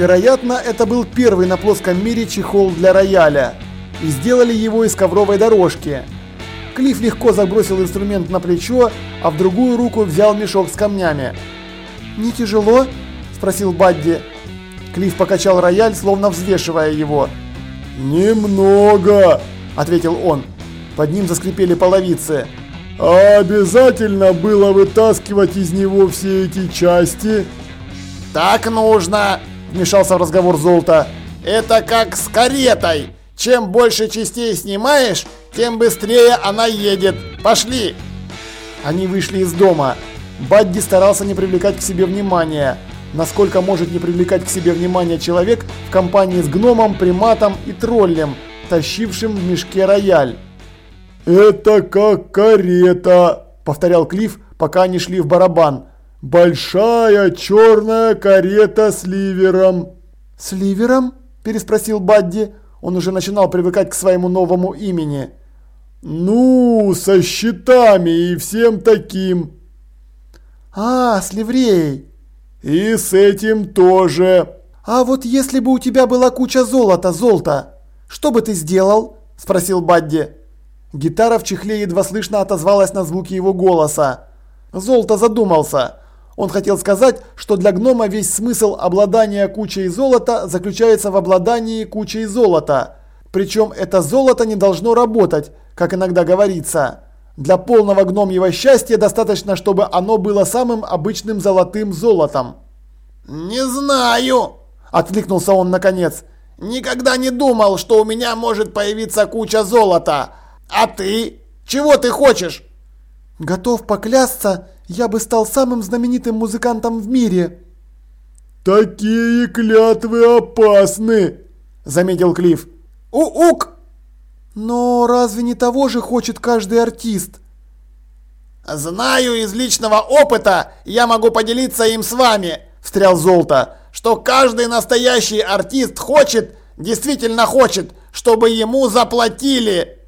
Вероятно, это был первый на плоском мире чехол для рояля. И сделали его из ковровой дорожки. Клифф легко забросил инструмент на плечо, а в другую руку взял мешок с камнями. «Не тяжело?» – спросил Бадди. Клифф покачал рояль, словно взвешивая его. «Немного», – ответил он. Под ним заскрипели половицы. «А обязательно было вытаскивать из него все эти части?» «Так нужно!» – вмешался в разговор Золото. «Это как с каретой. Чем больше частей снимаешь, тем быстрее она едет. Пошли!» Они вышли из дома. Бадди старался не привлекать к себе внимания. Насколько может не привлекать к себе внимание человек в компании с гномом, приматом и троллем, тащившим в мешке рояль. «Это как карета», – повторял Клифф, пока они шли в барабан. «Большая черная карета с ливером». «С ливером?» – переспросил Бадди. Он уже начинал привыкать к своему новому имени. «Ну, со щитами и всем таким». «А, с ливреей». «И с этим тоже». «А вот если бы у тебя была куча золота, золота, что бы ты сделал?» – спросил Бадди. Гитара в чехле едва слышно отозвалась на звуки его голоса. Золото задумался. Он хотел сказать, что для гнома весь смысл обладания кучей золота заключается в обладании кучей золота. Причем это золото не должно работать, как иногда говорится. Для полного гномьего счастья достаточно, чтобы оно было самым обычным золотым золотом. «Не знаю», – откликнулся он наконец. «Никогда не думал, что у меня может появиться куча золота. А ты? Чего ты хочешь?» «Готов поклясться, я бы стал самым знаменитым музыкантом в мире». «Такие клятвы опасны», – заметил Клифф. «У-ук!» «Но разве не того же хочет каждый артист?» «Знаю из личного опыта, я могу поделиться им с вами», – встрял Золото, «что каждый настоящий артист хочет, действительно хочет, чтобы ему заплатили».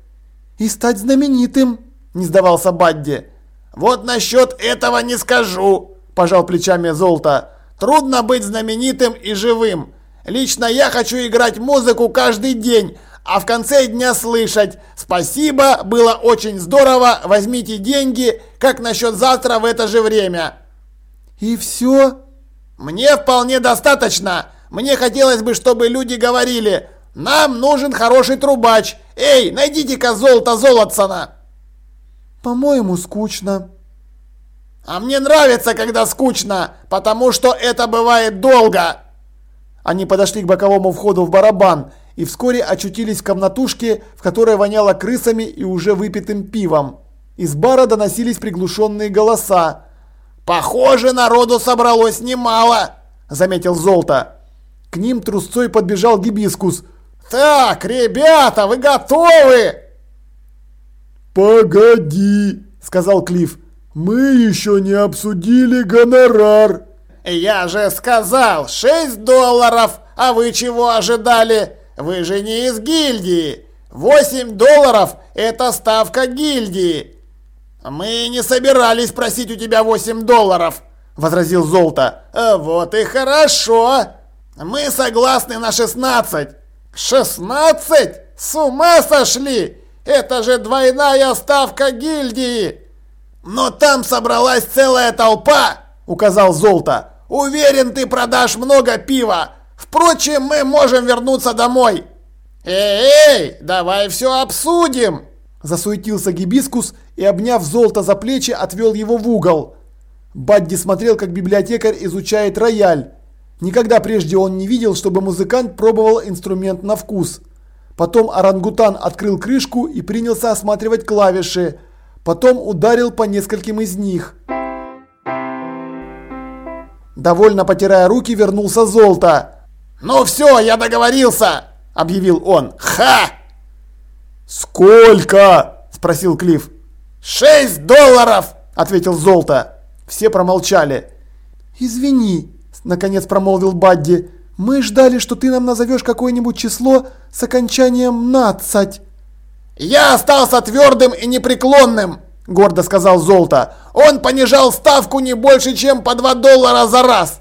«И стать знаменитым», – не сдавался Бадди. «Вот насчет этого не скажу», – пожал плечами Золото. «Трудно быть знаменитым и живым. Лично я хочу играть музыку каждый день, а в конце дня слышать «Спасибо, было очень здорово, возьмите деньги, как насчет завтра в это же время». «И все?» «Мне вполне достаточно. Мне хотелось бы, чтобы люди говорили «Нам нужен хороший трубач. Эй, найдите-ка золото Золотсона!» «По-моему, скучно». «А мне нравится, когда скучно, потому что это бывает долго!» Они подошли к боковому входу в барабан и вскоре очутились в комнатушке, в которой воняло крысами и уже выпитым пивом. Из бара доносились приглушенные голоса. «Похоже, народу собралось немало», – заметил Золото. К ним трусцой подбежал Гибискус. «Так, ребята, вы готовы?» «Погоди», – сказал Клифф. «Мы еще не обсудили гонорар». «Я же сказал, 6 долларов, а вы чего ожидали? Вы же не из гильдии. 8 долларов – это ставка гильдии». «Мы не собирались просить у тебя 8 долларов», – возразил Золото. «Э, «Вот и хорошо. Мы согласны на 16». «16? С ума сошли? Это же двойная ставка гильдии!» «Но там собралась целая толпа!» – указал Золото. «Уверен, ты продашь много пива. Впрочем, мы можем вернуться домой». «Эй, эй, давай все обсудим!» Засуетился Гибискус и, обняв Золото за плечи, отвел его в угол. Бадди смотрел, как библиотекарь изучает рояль. Никогда прежде он не видел, чтобы музыкант пробовал инструмент на вкус. Потом орангутан открыл крышку и принялся осматривать клавиши. Потом ударил по нескольким из них. Довольно потирая руки, вернулся Золото. «Ну все, я договорился!» – объявил он. «Ха!» «Сколько?» – спросил Клифф. «Шесть долларов!» – ответил Золото. Все промолчали. «Извини», – наконец промолвил Бадди. «Мы ждали, что ты нам назовешь какое-нибудь число с окончанием «нацать». «Я остался твердым и непреклонным», – гордо сказал Золото. «Он понижал ставку не больше, чем по 2 доллара за раз».